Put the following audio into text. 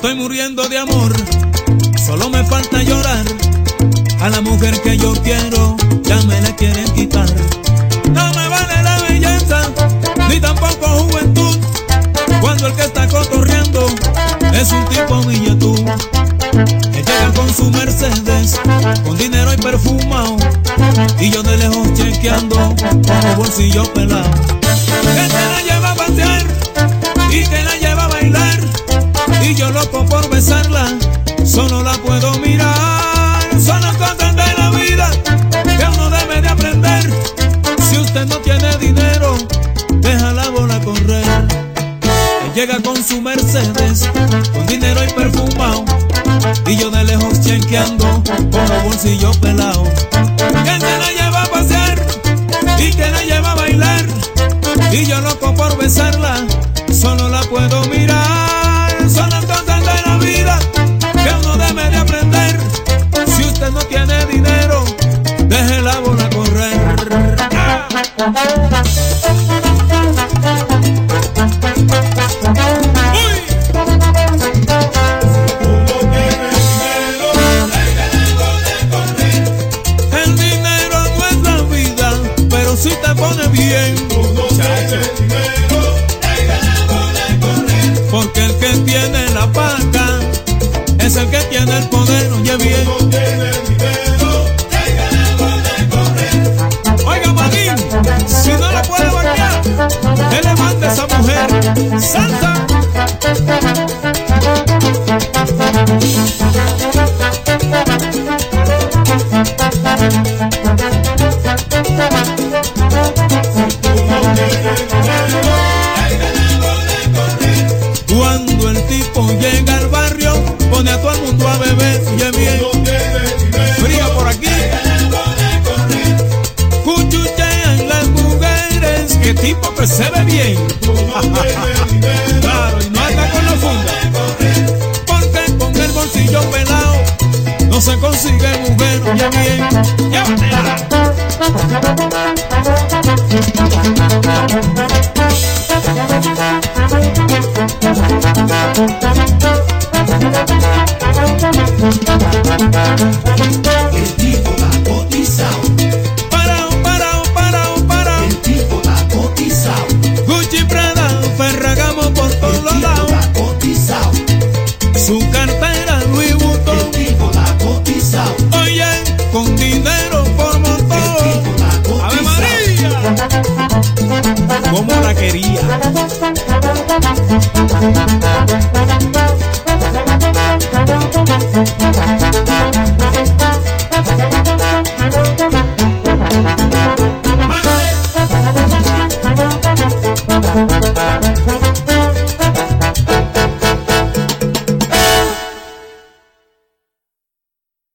estoy muriendo de amor, solo me falta llorar. A la mujer que yo quiero, ya me la quieren quitar. No me vale la belleza, ni tampoco juventud. Cuando el que está cotorreando es un tipo billetú. Él llega con su Mercedes, con dinero y perfumado. Y yo de lejos chequeando, con los bolsillos pelados. Loco por besarla, solo la puedo mirar. Son las cosas de la vida que uno debe de aprender. Si usted no tiene dinero, deja la bola correr. Él llega con su Mercedes, con dinero y perfumado. Y yo de lejos chequeando, con los bolsillos pelados. Que se la lleva a pasear y que la lleva a bailar. Y yo loco por besarla, solo la puedo mirar. Thank you. Oye bien. Por aquí. Las mujeres, que tipo que se ve bien. Claro, y no anda con la funda. Porque con el bolsillo pelado no se consigue mujer, oye bien. Llévatela. El tipo está cotizado, Parao, parao, parao, parao. el tipo está cotizado, Gucci, Prada, Ferragamo por el todos tipo lados. está cotizado, Su cartera Louis el Vuitton. tipo está cotizado, Oye, con dinero por el montón. tipo está ¡Ave. María! Como la quería.